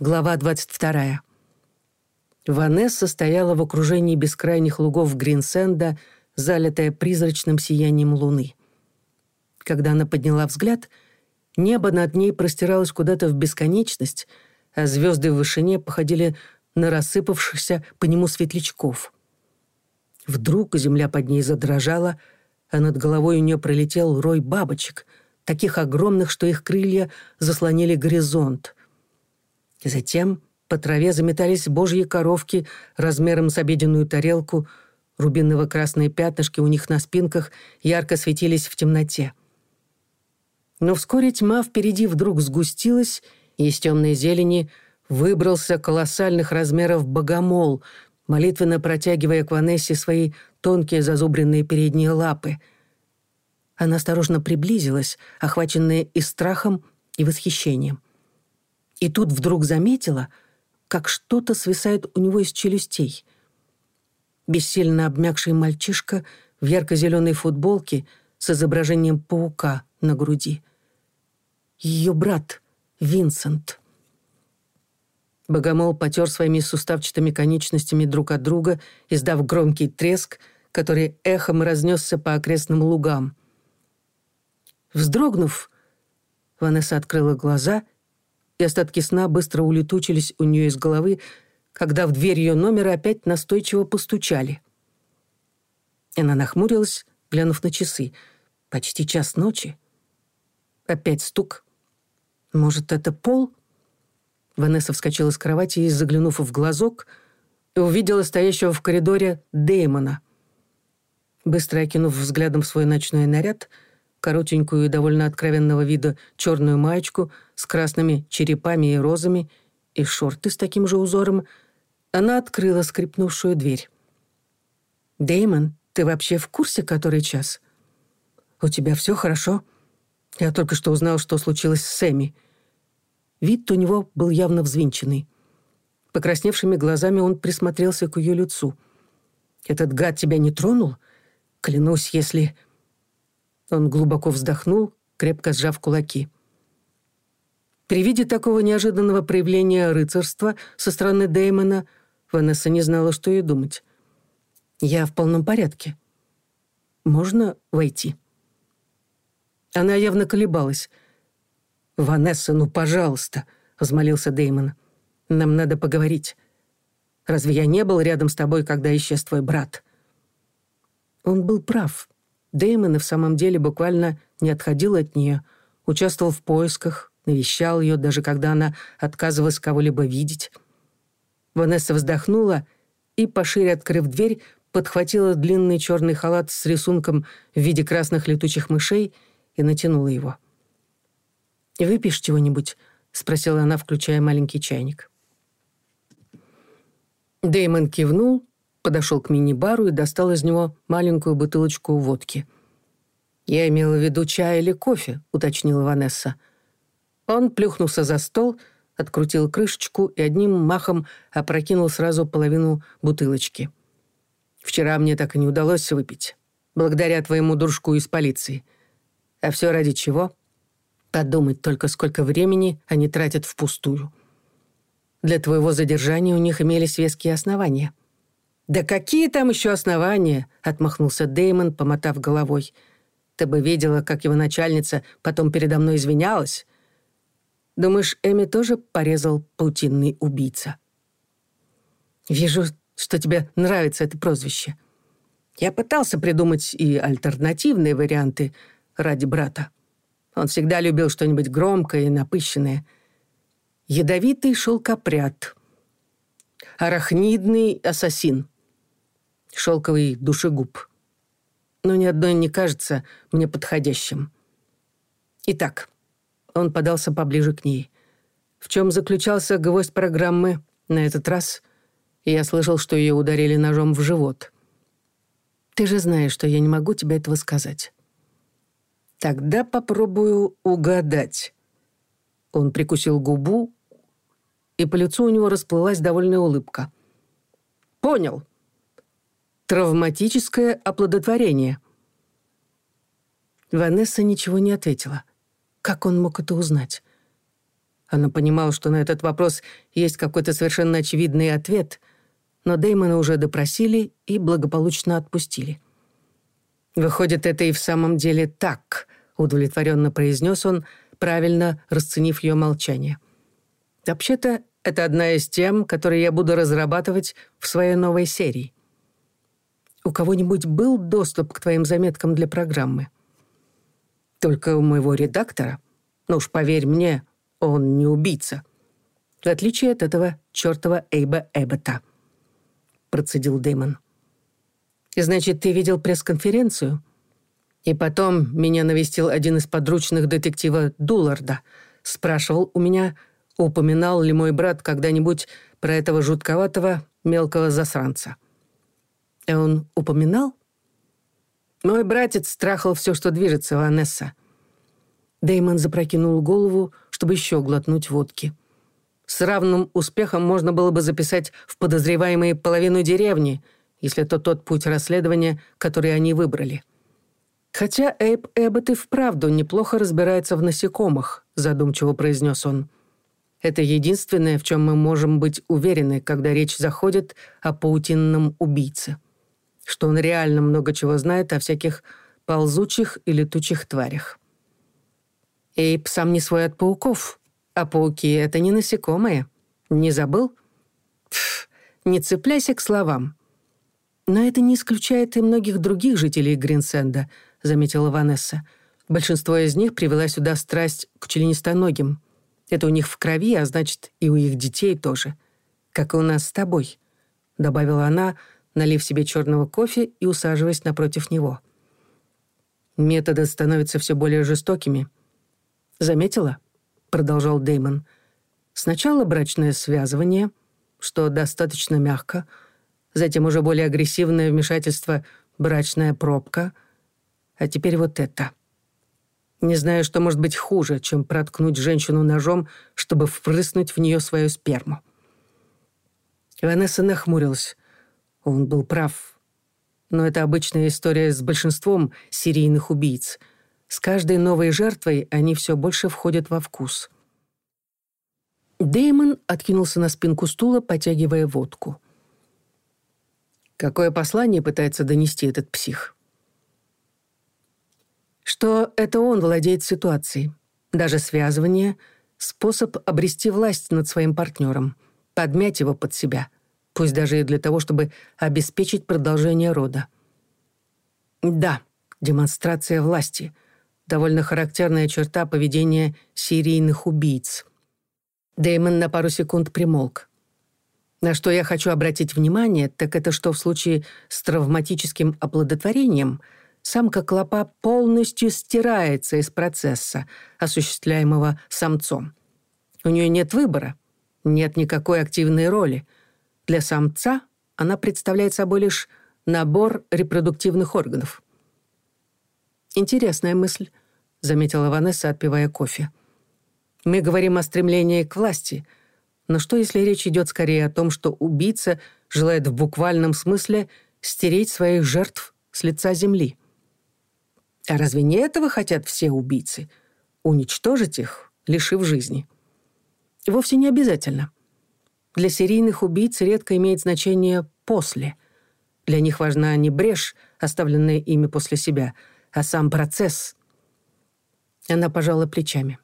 Глава 22. Ванесса стояла в окружении бескрайних лугов Гринсенда, залитая призрачным сиянием луны. Когда она подняла взгляд, небо над ней простиралось куда-то в бесконечность, а звезды в вышине походили на рассыпавшихся по нему светлячков. Вдруг земля под ней задрожала, а над головой у нее пролетел рой бабочек, таких огромных, что их крылья заслонили горизонт. Затем, по траве заметались божьи коровки размером с обеденную тарелку, рубиново-красные пятнышки у них на спинках ярко светились в темноте. Но вскоре тьма впереди вдруг сгустилась, и из темной зелени выбрался колоссальных размеров богомол, молитвенно протягивая к Ванессе свои тонкие зазубренные передние лапы. Она осторожно приблизилась, охваченная и страхом, и восхищением. И тут вдруг заметила, как что-то свисает у него из челюстей. Бессильно обмякший мальчишка в ярко-зеленой футболке с изображением паука на груди. Ее брат Винсент. Богомол потер своими суставчатыми конечностями друг от друга, издав громкий треск, который эхом разнесся по окрестным лугам. Вздрогнув, Ванесса открыла глаза — и остатки сна быстро улетучились у нее из головы, когда в дверь ее номера опять настойчиво постучали. Она нахмурилась, глянув на часы. Почти час ночи. Опять стук. Может, это пол? Ванесса вскочила с кровати и, заглянув в глазок, увидела стоящего в коридоре Дэймона. Быстро окинув взглядом свой ночной наряд — коротенькую и довольно откровенного вида черную маечку с красными черепами и розами и шорты с таким же узором, она открыла скрипнувшую дверь. «Дэймон, ты вообще в курсе, который час?» «У тебя все хорошо?» Я только что узнал, что случилось с Сэмми. Вид у него был явно взвинченный. Покрасневшими глазами он присмотрелся к ее лицу. «Этот гад тебя не тронул? Клянусь, если...» Он глубоко вздохнул, крепко сжав кулаки. При виде такого неожиданного проявления рыцарства со стороны Дэймона Ванесса не знала, что ей думать. «Я в полном порядке. Можно войти?» Она явно колебалась. «Ванесса, ну, пожалуйста!» — взмолился Дэймон. «Нам надо поговорить. Разве я не был рядом с тобой, когда исчез твой брат?» Он был прав. Деймонов в самом деле буквально не отходил от нее, участвовал в поисках, навещал ее, даже когда она отказывалась кого-либо видеть. Ванесса вздохнула и, пошире открыв дверь, подхватила длинный черный халат с рисунком в виде красных летучих мышей и натянула его. «Выпьешь чего-нибудь?» — спросила она, включая маленький чайник. Деймон кивнул подошел к мини-бару и достал из него маленькую бутылочку водки. «Я имела в виду чай или кофе», — уточнила Ванесса. Он плюхнулся за стол, открутил крышечку и одним махом опрокинул сразу половину бутылочки. «Вчера мне так и не удалось выпить, благодаря твоему дружку из полиции. А все ради чего?» Подумать только, сколько времени они тратят впустую. Для твоего задержания у них имелись веские основания — «Да какие там еще основания?» — отмахнулся Деймон, помотав головой. «Ты бы видела, как его начальница потом передо мной извинялась. Думаешь, Эми тоже порезал паутинный убийца?» «Вижу, что тебе нравится это прозвище. Я пытался придумать и альтернативные варианты ради брата. Он всегда любил что-нибудь громкое и напыщенное. Ядовитый шелкопряд. Арахнидный ассасин» шелковый душегуб. Но ни одной не кажется мне подходящим. Итак, он подался поближе к ней. В чем заключался гвоздь программы на этот раз? Я слышал, что ее ударили ножом в живот. Ты же знаешь, что я не могу тебе этого сказать. Тогда попробую угадать. Он прикусил губу, и по лицу у него расплылась довольная улыбка. «Понял», травматическое оплодотворение». Ванесса ничего не ответила. Как он мог это узнать? Она понимала, что на этот вопрос есть какой-то совершенно очевидный ответ, но Дэймона уже допросили и благополучно отпустили. «Выходит, это и в самом деле так», — удовлетворенно произнес он, правильно расценив ее молчание. «Вообще-то, это одна из тем, которые я буду разрабатывать в своей новой серии. У кого-нибудь был доступ к твоим заметкам для программы?» «Только у моего редактора. Ну уж поверь мне, он не убийца. В отличие от этого чертова Эйба Эббота», — процедил Дэймон. «И значит, ты видел пресс-конференцию?» И потом меня навестил один из Эон упоминал? Мой братец страхал все, что движется, Ванесса. Деймон запрокинул голову, чтобы еще глотнуть водки. С равным успехом можно было бы записать в подозреваемые половину деревни, если это тот путь расследования, который они выбрали. «Хотя Эйб Эбботт и вправду неплохо разбирается в насекомых», задумчиво произнес он. «Это единственное, в чем мы можем быть уверены, когда речь заходит о паутинном убийце» что он реально много чего знает о всяких ползучих и летучих тварях. Эйп сам не свой от пауков, а пауки — это не насекомые. Не забыл? Пф, не цепляйся к словам. Но это не исключает и многих других жителей Гринсенда, заметила Ванесса. Большинство из них привела сюда страсть к членистоногим. Это у них в крови, а значит, и у их детей тоже. Как и у нас с тобой, добавила она, налив себе черного кофе и усаживаясь напротив него. «Методы становятся все более жестокими». «Заметила?» — продолжал Деймон. «Сначала брачное связывание, что достаточно мягко, затем уже более агрессивное вмешательство брачная пробка, а теперь вот это. Не знаю, что может быть хуже, чем проткнуть женщину ножом, чтобы впрыснуть в нее свою сперму». Ванесса нахмурилась. Он был прав. Но это обычная история с большинством серийных убийц. С каждой новой жертвой они все больше входят во вкус. Деймон откинулся на спинку стула, потягивая водку. Какое послание пытается донести этот псих? Что это он владеет ситуацией. Даже связывание — способ обрести власть над своим партнером, подмять его под себя — пусть даже и для того, чтобы обеспечить продолжение рода. Да, демонстрация власти — довольно характерная черта поведения серийных убийц. Дэймон на пару секунд примолк. На что я хочу обратить внимание, так это что в случае с травматическим оплодотворением самка клопа полностью стирается из процесса, осуществляемого самцом. У нее нет выбора, нет никакой активной роли. для самца она представляет собой лишь набор репродуктивных органов. «Интересная мысль», — заметила Ванесса, отпивая кофе. «Мы говорим о стремлении к власти, но что, если речь идет скорее о том, что убийца желает в буквальном смысле стереть своих жертв с лица земли?» А разве не этого хотят все убийцы? Уничтожить их, лишив жизни? Вовсе не обязательно. Для серийных убийц редко имеет значение «после». Для них важна не брешь, оставленная ими после себя — а сам процесс. Она пожала плечами.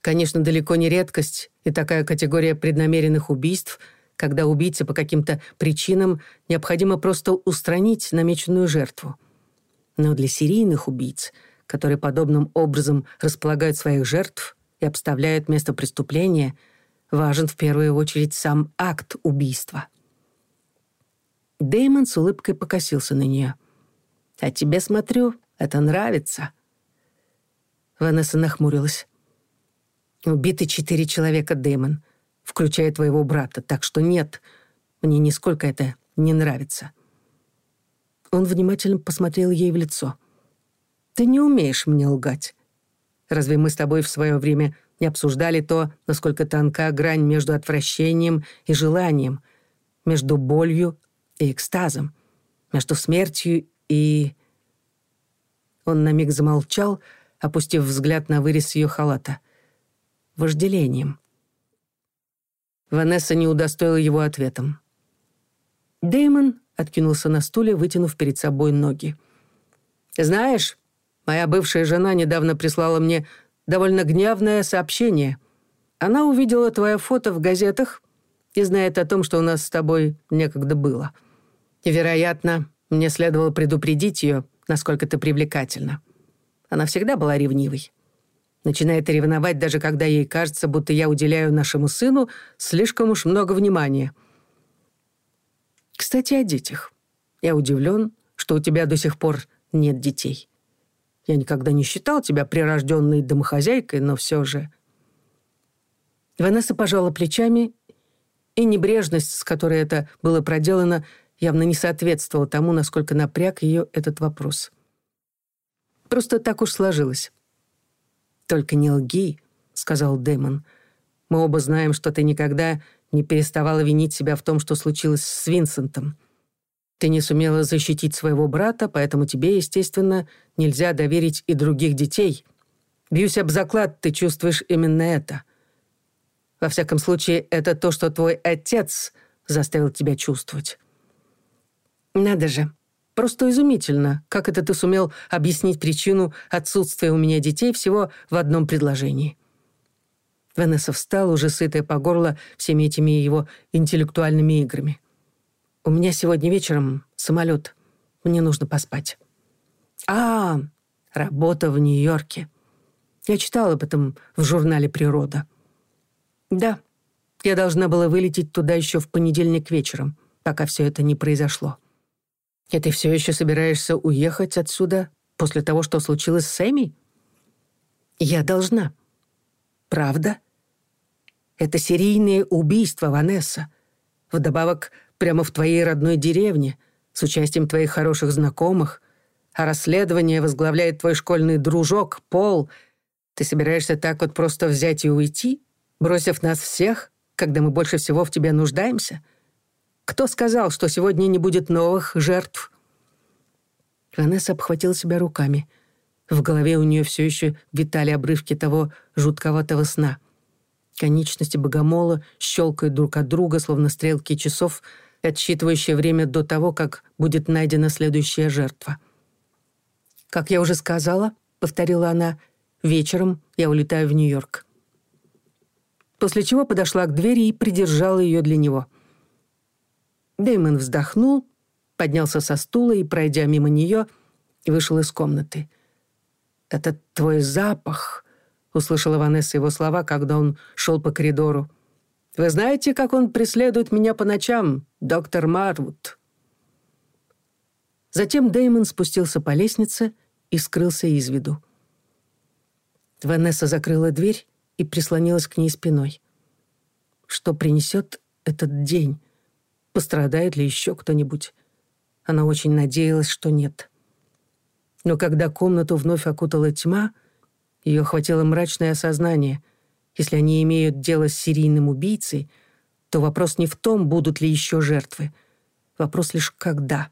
Конечно, далеко не редкость и такая категория преднамеренных убийств, когда убийце по каким-то причинам необходимо просто устранить намеченную жертву. Но для серийных убийц, которые подобным образом располагают своих жертв и обставляют место преступления, важен в первую очередь сам акт убийства. Дэймон с улыбкой покосился на нее. А тебе, смотрю, это нравится». Ванесса нахмурилась. «Убиты четыре человека, Дэймон, включая твоего брата, так что нет, мне нисколько это не нравится». Он внимательно посмотрел ей в лицо. «Ты не умеешь мне лгать. Разве мы с тобой в свое время не обсуждали то, насколько тонка грань между отвращением и желанием, между болью и экстазом, между смертью и...» Он на миг замолчал, опустив взгляд на вырез ее халата. вожделением. Ванесса не удостоила его ответом. Дэймон откинулся на стуле, довольно гневное сообщение. Она увидела твое фото в газетах и знает о том, что у нас с тобой некогда было. Вероятно, мне следовало предупредить ее, насколько ты привлекательна. Она всегда была ревнивой. Начинает ревновать, даже когда ей кажется, будто я уделяю нашему сыну слишком уж много внимания. Кстати, о детях. Я удивлен, что у тебя до сих пор нет детей. Я никогда не считал тебя прирожденной домохозяйкой, но все же...» Ванесса пожала плечами, и небрежность, с которой это было проделано, явно не соответствовала тому, насколько напряг ее этот вопрос. «Просто так уж сложилось». «Только не лги», — сказал Дэмон. «Мы оба знаем, что ты никогда не переставала винить себя в том, что случилось с Винсентом. Ты не сумела защитить своего брата, поэтому тебе, естественно, нельзя доверить и других детей. Бьюсь об заклад, ты чувствуешь именно это. Во всяком случае, это то, что твой отец заставил тебя чувствовать. Надо же. Просто изумительно, как это ты сумел объяснить причину отсутствия у меня детей всего в одном предложении. Ванесса встал уже сытая по горло всеми этими его интеллектуальными играми. «У меня сегодня вечером самолет. Мне нужно поспать». «А, работа в Нью-Йорке. Я читала об этом в журнале «Природа». «Да, я должна была вылететь туда еще в понедельник вечером, пока все это не произошло». «И ты все еще собираешься уехать отсюда после того, что случилось с Эми?» «Я должна». «Правда?» «Это серийные убийства, Ванесса. Вдобавок, прямо в твоей родной деревне, с участием твоих хороших знакомых, а расследование возглавляет твой школьный дружок, Пол. Ты собираешься так вот просто взять и уйти, бросив нас всех, когда мы больше всего в тебе нуждаемся? Кто сказал, что сегодня не будет новых жертв?» Ванесса обхватила себя руками. В голове у нее все еще витали обрывки того жутковатого сна. Конечности богомола щелкают отсчитывающее время до того, как будет найдена следующая жертва. «Как я уже сказала», — повторила она, — «вечером я улетаю в Нью-Йорк». После чего подошла к двери и придержала ее для него. Дэймон вздохнул, поднялся со стула и, пройдя мимо нее, вышел из комнаты. Это твой запах», — услышала Ванесса его слова, когда он шел по коридору. Вы знаете, как он преследует меня по ночам, доктор Марвуд?» Затем Дэймон спустился по лестнице и скрылся из виду. Ванесса закрыла дверь и прислонилась к ней спиной. Что принесет этот день? Пострадает ли еще кто-нибудь? Она очень надеялась, что нет. Но когда комнату вновь окутала тьма, ее хватило мрачное осознание — если они имеют дело с серийным убийцей, то вопрос не в том, будут ли еще жертвы. Вопрос лишь когда.